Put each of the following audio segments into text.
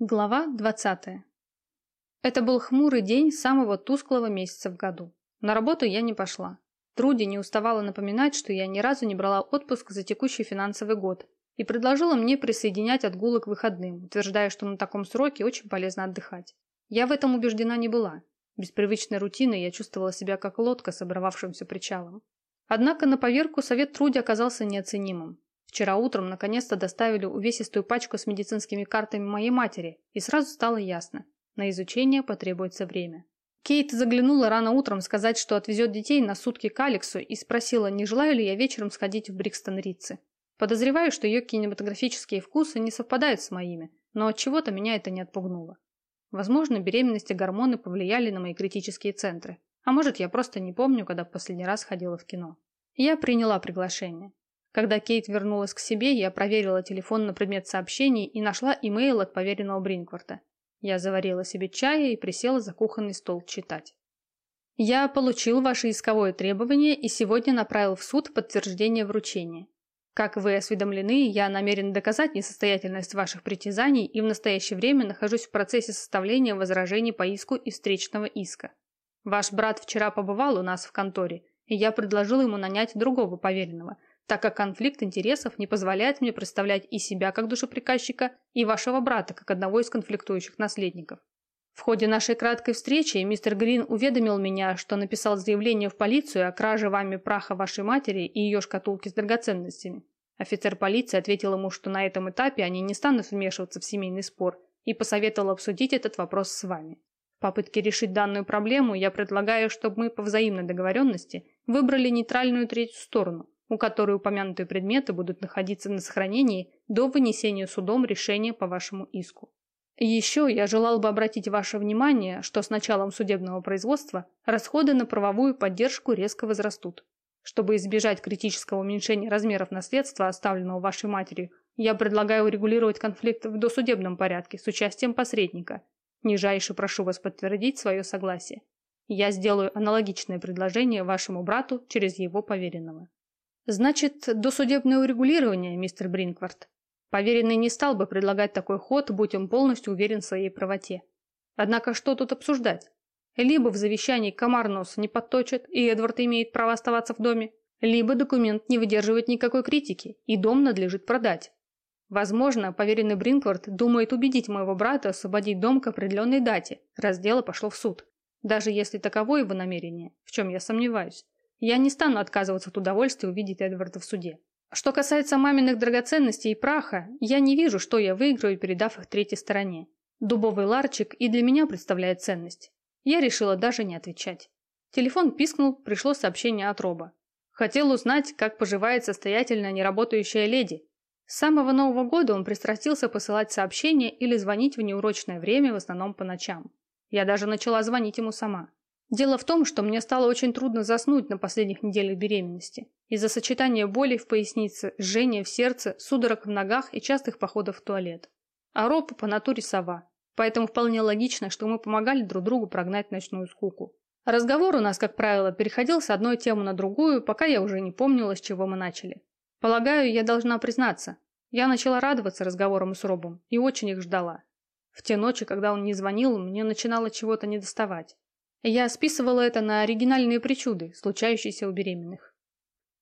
Глава 20. Это был хмурый день самого тусклого месяца в году. На работу я не пошла. Труди не уставала напоминать, что я ни разу не брала отпуск за текущий финансовый год и предложила мне присоединять отгулы к выходным, утверждая, что на таком сроке очень полезно отдыхать. Я в этом убеждена не была. Без привычной рутины я чувствовала себя как лодка с оборвавшимся причалом. Однако на поверку совет Труди оказался неоценимым. Вчера утром наконец-то доставили увесистую пачку с медицинскими картами моей матери, и сразу стало ясно. На изучение потребуется время. Кейт заглянула рано утром сказать, что отвезет детей на сутки к Алексу и спросила, не желаю ли я вечером сходить в Брикстон-Ритцы. Подозреваю, что ее кинематографические вкусы не совпадают с моими, но от чего то меня это не отпугнуло. Возможно, беременность и гормоны повлияли на мои критические центры. А может, я просто не помню, когда в последний раз ходила в кино. Я приняла приглашение. Когда Кейт вернулась к себе, я проверила телефон на предмет сообщений и нашла имейл от поверенного Бринкварта. Я заварила себе чая и присела за кухонный стол читать. Я получил ваше исковое требование и сегодня направил в суд подтверждение вручения. Как вы осведомлены, я намерен доказать несостоятельность ваших притязаний и в настоящее время нахожусь в процессе составления возражений по иску и встречного иска. Ваш брат вчера побывал у нас в конторе, и я предложил ему нанять другого поверенного – так как конфликт интересов не позволяет мне представлять и себя как душеприказчика, и вашего брата как одного из конфликтующих наследников. В ходе нашей краткой встречи мистер Грин уведомил меня, что написал заявление в полицию о краже вами праха вашей матери и ее шкатулки с драгоценностями. Офицер полиции ответил ему, что на этом этапе они не станут вмешиваться в семейный спор и посоветовал обсудить этот вопрос с вами. В попытке решить данную проблему я предлагаю, чтобы мы по взаимной договоренности выбрали нейтральную третью сторону – у которой упомянутые предметы будут находиться на сохранении до вынесения судом решения по вашему иску. еще я желал бы обратить ваше внимание, что с началом судебного производства расходы на правовую поддержку резко возрастут. Чтобы избежать критического уменьшения размеров наследства, оставленного вашей матерью, я предлагаю урегулировать конфликт в досудебном порядке с участием посредника. Нижайше прошу вас подтвердить свое согласие. Я сделаю аналогичное предложение вашему брату через его поверенного. Значит, досудебное урегулирование, мистер Бринкварт. Поверенный не стал бы предлагать такой ход, будь он полностью уверен в своей правоте. Однако что тут обсуждать? Либо в завещании комар нос не подточит, и Эдвард имеет право оставаться в доме, либо документ не выдерживает никакой критики, и дом надлежит продать. Возможно, поверенный Бринкварт думает убедить моего брата освободить дом к определенной дате, раз дело пошло в суд. Даже если таково его намерение, в чем я сомневаюсь. Я не стану отказываться от удовольствия увидеть Эдварда в суде. Что касается маминых драгоценностей и праха, я не вижу, что я выиграю, передав их третьей стороне. Дубовый ларчик и для меня представляет ценность. Я решила даже не отвечать. Телефон пискнул, пришло сообщение от Роба. Хотел узнать, как поживает состоятельная неработающая леди. С самого Нового года он пристрастился посылать сообщения или звонить в неурочное время, в основном по ночам. Я даже начала звонить ему сама. Дело в том, что мне стало очень трудно заснуть на последних неделях беременности из-за сочетания боли в пояснице, жжения в сердце, судорог в ногах и частых походов в туалет. А Роб по натуре сова, поэтому вполне логично, что мы помогали друг другу прогнать ночную скуку. Разговор у нас, как правило, переходил с одной темы на другую, пока я уже не помнила, с чего мы начали. Полагаю, я должна признаться, я начала радоваться разговорам с Робом и очень их ждала. В те ночи, когда он не звонил, мне начинало чего-то недоставать. Я списывала это на оригинальные причуды, случающиеся у беременных.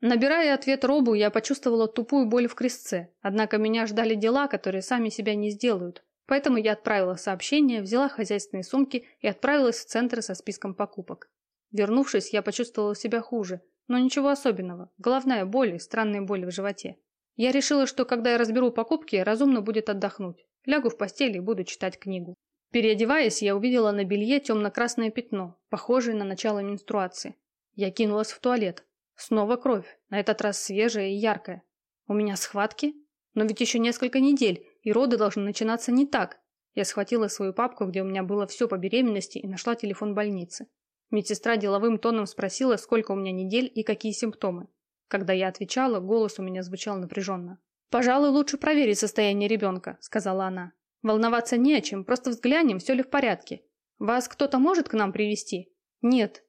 Набирая ответ Робу, я почувствовала тупую боль в крестце, однако меня ждали дела, которые сами себя не сделают, поэтому я отправила сообщение, взяла хозяйственные сумки и отправилась в центр со списком покупок. Вернувшись, я почувствовала себя хуже, но ничего особенного, головная боль и странные боли в животе. Я решила, что когда я разберу покупки, разумно будет отдохнуть. Лягу в постель и буду читать книгу. Переодеваясь, я увидела на белье темно-красное пятно, похожее на начало менструации. Я кинулась в туалет. Снова кровь, на этот раз свежая и яркая. У меня схватки? Но ведь еще несколько недель, и роды должны начинаться не так. Я схватила свою папку, где у меня было все по беременности, и нашла телефон больницы. Медсестра деловым тоном спросила, сколько у меня недель и какие симптомы. Когда я отвечала, голос у меня звучал напряженно. «Пожалуй, лучше проверить состояние ребенка», — сказала она. Волноваться не о чем, просто взглянем, все ли в порядке. Вас кто-то может к нам привести? Нет.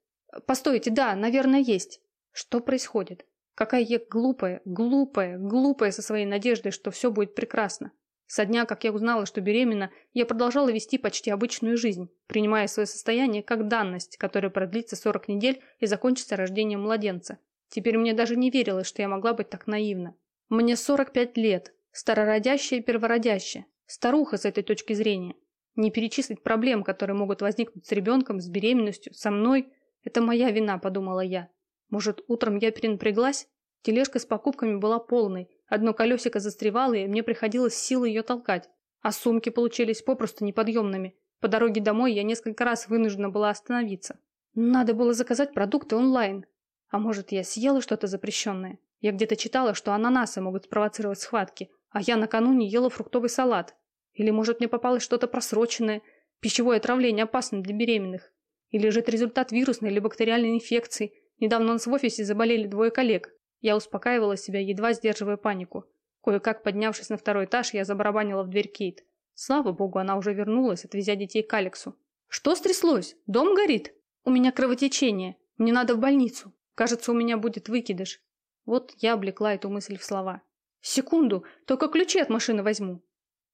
Постойте, да, наверное, есть. Что происходит? Какая я глупая, глупая, глупая со своей надеждой, что все будет прекрасно. Со дня, как я узнала, что беременна, я продолжала вести почти обычную жизнь, принимая свое состояние как данность, которая продлится 40 недель и закончится рождением младенца. Теперь мне даже не верилось, что я могла быть так наивна. Мне 45 лет, старородящая и первородящая, старуха с этой точки зрения. Не перечислить проблем, которые могут возникнуть с ребенком, с беременностью, со мной. Это моя вина, подумала я. Может, утром я перенапряглась? Тележка с покупками была полной. Одно колесико застревало, и мне приходилось силой ее толкать. А сумки получились попросту неподъемными. По дороге домой я несколько раз вынуждена была остановиться. Надо было заказать продукты онлайн. А может, я съела что-то запрещенное? Я где-то читала, что ананасы могут спровоцировать схватки, а я накануне ела фруктовый салат. Или, может, мне попалось что-то просроченное. Пищевое отравление опасно для беременных. Или же это результат вирусной или бактериальной инфекции. Недавно у нас в офисе заболели двое коллег. Я успокаивала себя, едва сдерживая панику. Кое-как поднявшись на второй этаж, я забарабанила в дверь Кейт. Слава богу, она уже вернулась, отвезя детей к Алексу. «Что стряслось? Дом горит? У меня кровотечение. Мне надо в больницу. Кажется, у меня будет выкидыш». Вот я облекла эту мысль в слова. «Секунду, только ключи от машины возьму».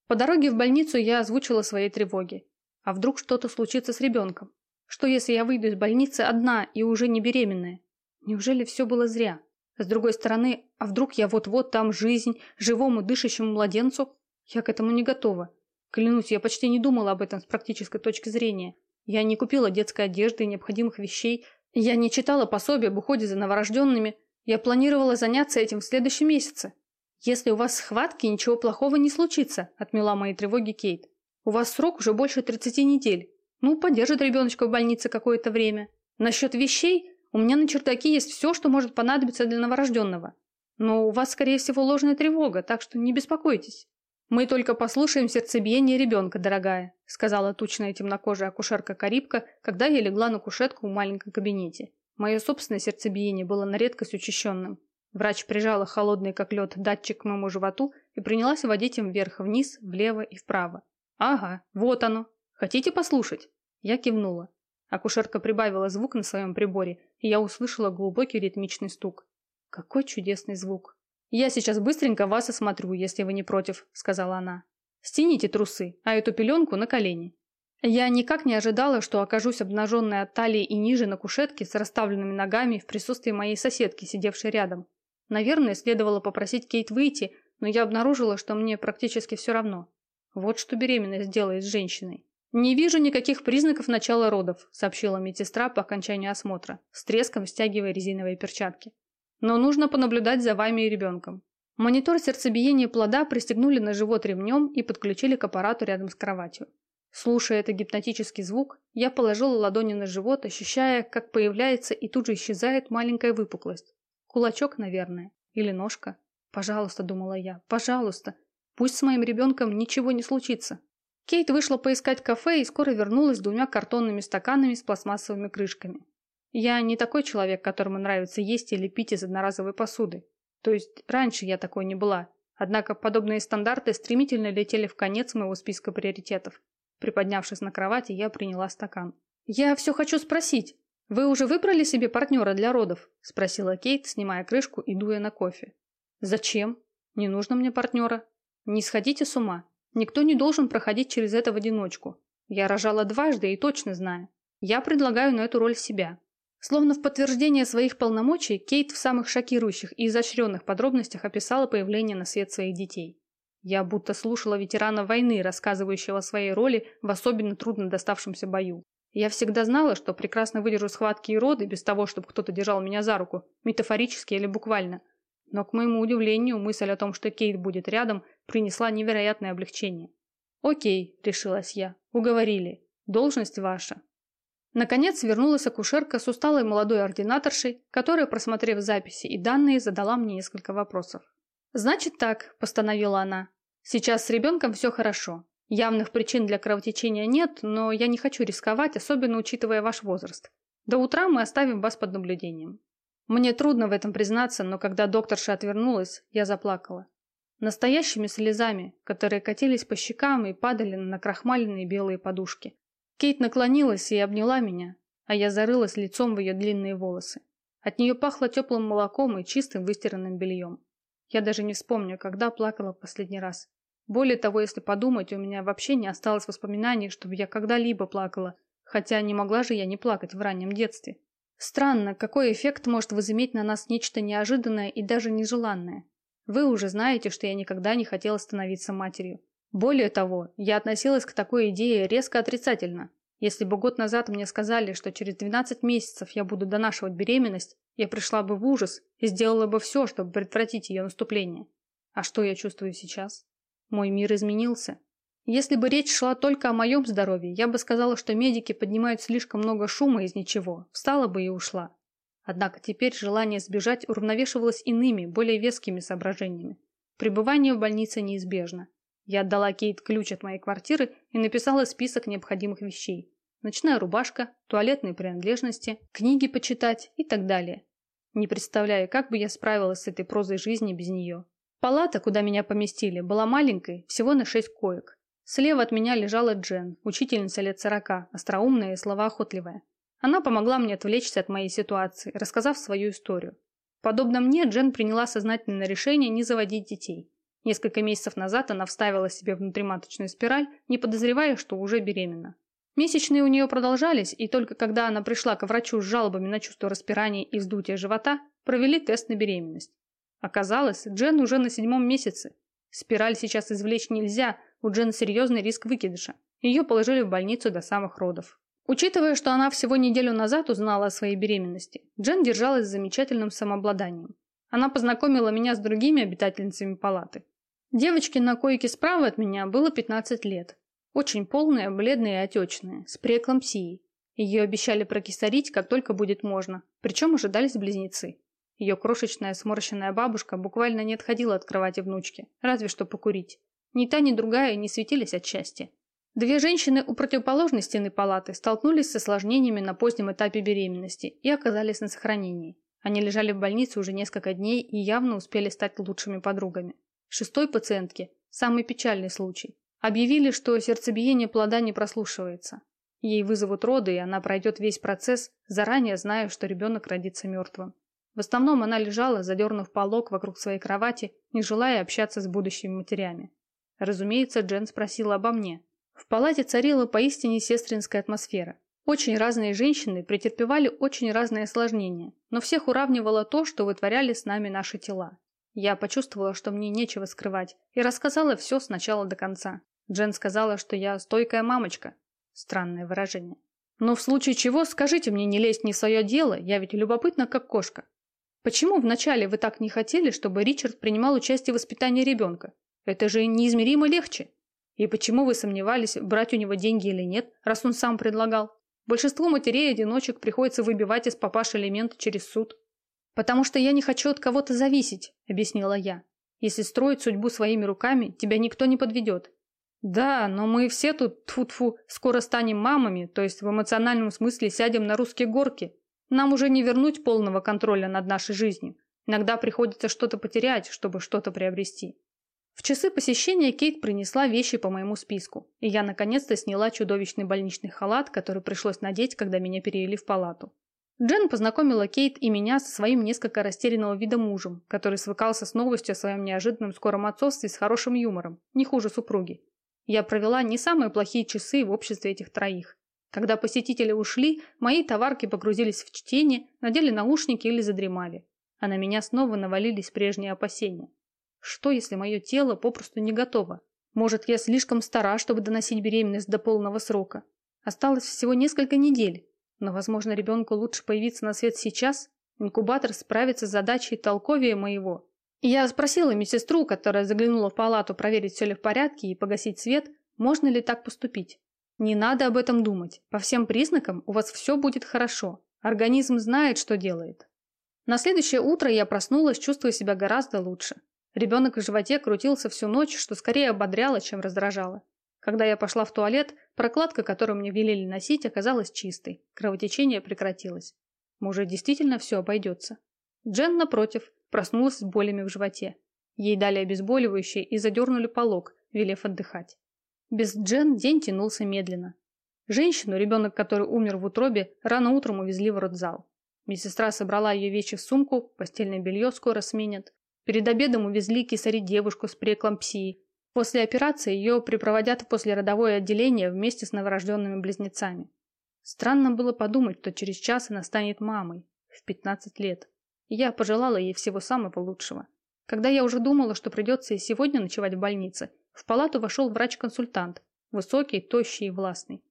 По дороге в больницу я озвучила свои тревоги. А вдруг что-то случится с ребенком? Что если я выйду из больницы одна и уже не беременная? Неужели все было зря? С другой стороны, а вдруг я вот-вот там жизнь, живому дышащему младенцу? Я к этому не готова. Клянусь, я почти не думала об этом с практической точки зрения. Я не купила детской одежды и необходимых вещей. Я не читала пособия об уходе за новорожденными. Я планировала заняться этим в следующем месяце. «Если у вас схватки, ничего плохого не случится», – отмела мои тревоги Кейт. «У вас срок уже больше 30 недель. Ну, подержит ребеночка в больнице какое-то время. Насчет вещей, у меня на чердаке есть все, что может понадобиться для новорожденного. Но у вас, скорее всего, ложная тревога, так что не беспокойтесь». «Мы только послушаем сердцебиение ребенка, дорогая», – сказала тучная темнокожая акушерка-карибка, когда я легла на кушетку в маленьком кабинете. Мое собственное сердцебиение было на редкость учащенным. Врач прижала холодный как лед датчик к моему животу и принялась водить им вверх-вниз, влево и вправо. «Ага, вот оно. Хотите послушать?» Я кивнула. Акушерка прибавила звук на своем приборе, и я услышала глубокий ритмичный стук. «Какой чудесный звук!» «Я сейчас быстренько вас осмотрю, если вы не против», — сказала она. «Стяните трусы, а эту пеленку на колени». Я никак не ожидала, что окажусь обнаженной от талии и ниже на кушетке с расставленными ногами в присутствии моей соседки, сидевшей рядом. Наверное, следовало попросить Кейт выйти, но я обнаружила, что мне практически все равно. Вот что беременность делает с женщиной. «Не вижу никаких признаков начала родов», сообщила медсестра по окончанию осмотра, с треском стягивая резиновые перчатки. «Но нужно понаблюдать за вами и ребенком». Монитор сердцебиения плода пристегнули на живот ремнем и подключили к аппарату рядом с кроватью. Слушая этот гипнотический звук, я положила ладони на живот, ощущая, как появляется и тут же исчезает маленькая выпуклость. Кулачок, наверное. Или ножка. Пожалуйста, думала я, пожалуйста. Пусть с моим ребенком ничего не случится. Кейт вышла поискать кафе и скоро вернулась с двумя картонными стаканами с пластмассовыми крышками. Я не такой человек, которому нравится есть или пить из одноразовой посуды. То есть раньше я такой не была. Однако подобные стандарты стремительно летели в конец моего списка приоритетов. Приподнявшись на кровати, я приняла стакан. «Я все хочу спросить. «Вы уже выбрали себе партнера для родов?» – спросила Кейт, снимая крышку и дуя на кофе. «Зачем? Не нужно мне партнера. Не сходите с ума. Никто не должен проходить через это в одиночку. Я рожала дважды и точно знаю. Я предлагаю на эту роль себя». Словно в подтверждение своих полномочий, Кейт в самых шокирующих и изощренных подробностях описала появление на свет своих детей. Я будто слушала ветерана войны, рассказывающего о своей роли в особенно трудно доставшемся бою. Я всегда знала, что прекрасно выдержу схватки и роды без того, чтобы кто-то держал меня за руку, метафорически или буквально. Но, к моему удивлению, мысль о том, что Кейт будет рядом, принесла невероятное облегчение. «Окей», – решилась я, – «уговорили. Должность ваша». Наконец вернулась акушерка с усталой молодой ординаторшей, которая, просмотрев записи и данные, задала мне несколько вопросов. «Значит так», – постановила она. «Сейчас с ребенком все хорошо. Явных причин для кровотечения нет, но я не хочу рисковать, особенно учитывая ваш возраст. До утра мы оставим вас под наблюдением. Мне трудно в этом признаться, но когда докторша отвернулась, я заплакала. Настоящими слезами, которые катились по щекам и падали на накрахмаленные белые подушки. Кейт наклонилась и обняла меня, а я зарылась лицом в ее длинные волосы. От нее пахло теплым молоком и чистым выстиранным бельем. Я даже не вспомню, когда плакала последний раз. Более того, если подумать, у меня вообще не осталось воспоминаний, чтобы я когда-либо плакала, хотя не могла же я не плакать в раннем детстве. Странно, какой эффект может возыметь на нас нечто неожиданное и даже нежеланное. Вы уже знаете, что я никогда не хотела становиться матерью. Более того, я относилась к такой идее резко отрицательно. Если бы год назад мне сказали, что через 12 месяцев я буду донашивать беременность, я пришла бы в ужас и сделала бы все, чтобы предотвратить ее наступление. А что я чувствую сейчас? Мой мир изменился. Если бы речь шла только о моем здоровье, я бы сказала, что медики поднимают слишком много шума из ничего, встала бы и ушла. Однако теперь желание сбежать уравновешивалось иными, более вескими соображениями. Пребывание в больнице неизбежно. Я отдала Кейт ключ от моей квартиры и написала список необходимых вещей. Ночная рубашка, туалетные принадлежности, книги почитать и так далее. Не представляю, как бы я справилась с этой прозой жизни без нее. Палата, куда меня поместили, была маленькой, всего на шесть коек. Слева от меня лежала Джен, учительница лет сорока, остроумная и словоохотливая. Она помогла мне отвлечься от моей ситуации, рассказав свою историю. Подобно мне, Джен приняла сознательное решение не заводить детей. Несколько месяцев назад она вставила себе внутриматочную спираль, не подозревая, что уже беременна. Месячные у нее продолжались, и только когда она пришла к врачу с жалобами на чувство распирания и вздутия живота, провели тест на беременность. Оказалось, Джен уже на седьмом месяце. Спираль сейчас извлечь нельзя, у Джен серьезный риск выкидыша. Ее положили в больницу до самых родов. Учитывая, что она всего неделю назад узнала о своей беременности, Джен держалась с замечательным самообладанием. Она познакомила меня с другими обитательницами палаты. Девочке на койке справа от меня было 15 лет. Очень полная, бледная и отечная, с преэклампсией. Ее обещали прокисарить, как только будет можно, причем ожидались близнецы. Ее крошечная сморщенная бабушка буквально не отходила от кровати внучки, разве что покурить. Ни та, ни другая не светились от счастья. Две женщины у противоположной стены палаты столкнулись с осложнениями на позднем этапе беременности и оказались на сохранении. Они лежали в больнице уже несколько дней и явно успели стать лучшими подругами. Шестой пациентке, самый печальный случай, объявили, что сердцебиение плода не прослушивается. Ей вызовут роды, и она пройдет весь процесс, заранее зная, что ребенок родится мертвым. В основном она лежала, задернув полог вокруг своей кровати, не желая общаться с будущими матерями. Разумеется, Джен спросила обо мне, в палате царила поистине сестринская атмосфера. Очень разные женщины претерпевали очень разные осложнения, но всех уравнивало то, что вытворяли с нами наши тела. Я почувствовала, что мне нечего скрывать, и рассказала все с начала до конца. Джен сказала, что я стойкая мамочка. Странное выражение. Но в случае чего скажите мне не лезть не в свое дело, я ведь любопытна как кошка. Почему вначале вы так не хотели, чтобы Ричард принимал участие в воспитании ребенка? Это же неизмеримо легче. И почему вы сомневались, брать у него деньги или нет, раз он сам предлагал? Большинству матерей-одиночек приходится выбивать из папаши элемент через суд. «Потому что я не хочу от кого-то зависеть», — объяснила я. «Если строить судьбу своими руками, тебя никто не подведет». «Да, но мы все тут, тфу-тфу, скоро станем мамами, то есть в эмоциональном смысле сядем на русские горки. Нам уже не вернуть полного контроля над нашей жизнью. Иногда приходится что-то потерять, чтобы что-то приобрести. В часы посещения Кейт принесла вещи по моему списку, и я наконец-то сняла чудовищный больничный халат, который пришлось надеть, когда меня перевели в палату. Джен познакомила Кейт и меня со своим несколько растерянного вида мужем, который свыкался с новостью о своем неожиданном скором отцовстве с хорошим юмором, не хуже супруги. Я провела не самые плохие часы в обществе этих троих. Когда посетители ушли, мои товарки погрузились в чтение, надели наушники или задремали. А на меня снова навалились прежние опасения. Что, если мое тело попросту не готово? Может, я слишком стара, чтобы доносить беременность до полного срока? Осталось всего несколько недель. Но, возможно, ребенку лучше появиться на свет сейчас? Инкубатор справится с задачей толковее моего. Я спросила медсестру, которая заглянула в палату проверить, все ли в порядке и погасить свет, можно ли так поступить. Не надо об этом думать. По всем признакам у вас все будет хорошо. Организм знает, что делает. На следующее утро я проснулась, чувствуя себя гораздо лучше. Ребенок в животе крутился всю ночь, что скорее ободряло, чем раздражало. Когда я пошла в туалет, прокладка, которую мне велели носить, оказалась чистой. Кровотечение прекратилось. Может, действительно все обойдется. Джен, напротив, проснулась с болями в животе. Ей дали обезболивающее и задернули полог, велев отдыхать. Без Джен день тянулся медленно. Женщину, ребенок который умер в утробе, рано утром увезли в родзал. Медсестра собрала ее вещи в сумку, постельное белье скоро сменят. Перед обедом увезли кисарить девушку с преэклампсией. После операции ее припроводят в послеродовое отделение вместе с новорожденными близнецами. Странно было подумать, что через час она станет мамой в 15 лет. Я пожелала ей всего самого лучшего. Когда я уже думала, что придется и сегодня ночевать в больнице, в палату вошел врач-консультант, высокий, тощий и властный.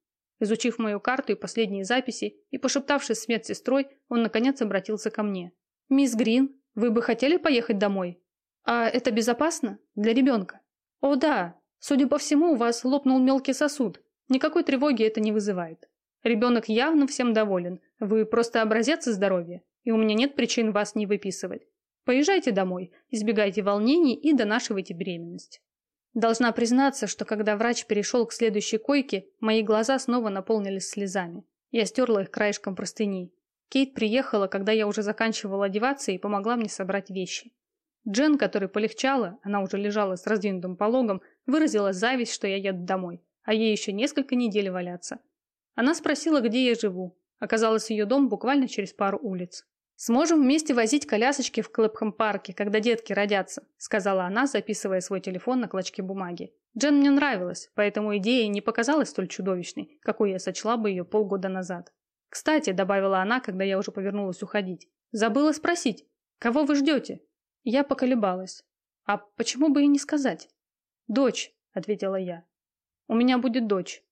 Изучив мою карту и последние записи и пошептавшись с медсестрой, он наконец обратился ко мне. «Мисс Грин, вы бы хотели поехать домой? А это безопасно? Для ребенка?» «О да, судя по всему, у вас лопнул мелкий сосуд. Никакой тревоги это не вызывает. Ребенок явно всем доволен. Вы просто образец здоровья, и у меня нет причин вас не выписывать. Поезжайте домой, избегайте волнений и донашивайте беременность». Должна признаться, что когда врач перешел к следующей койке, мои глаза снова наполнились слезами. Я стерла их краешком простыни. Кейт приехала, когда я уже заканчивала одеваться и помогла мне собрать вещи. Джен, которой полегчало, она уже лежала с раздвинутым пологом, выразила зависть, что я еду домой, а ей еще несколько недель валяться. Она спросила, где я живу. Оказалось, ее дом буквально через пару улиц. «Сможем вместе возить колясочки в Клэпхэм-парке, когда детки родятся», сказала она, записывая свой телефон на клочке бумаги. Джен мне нравилась, поэтому идея не показалась столь чудовищной, какой я сочла бы ее полгода назад. «Кстати», — добавила она, когда я уже повернулась уходить, «забыла спросить, кого вы ждете?» Я поколебалась. «А почему бы и не сказать?» «Дочь», — ответила я. «У меня будет дочь.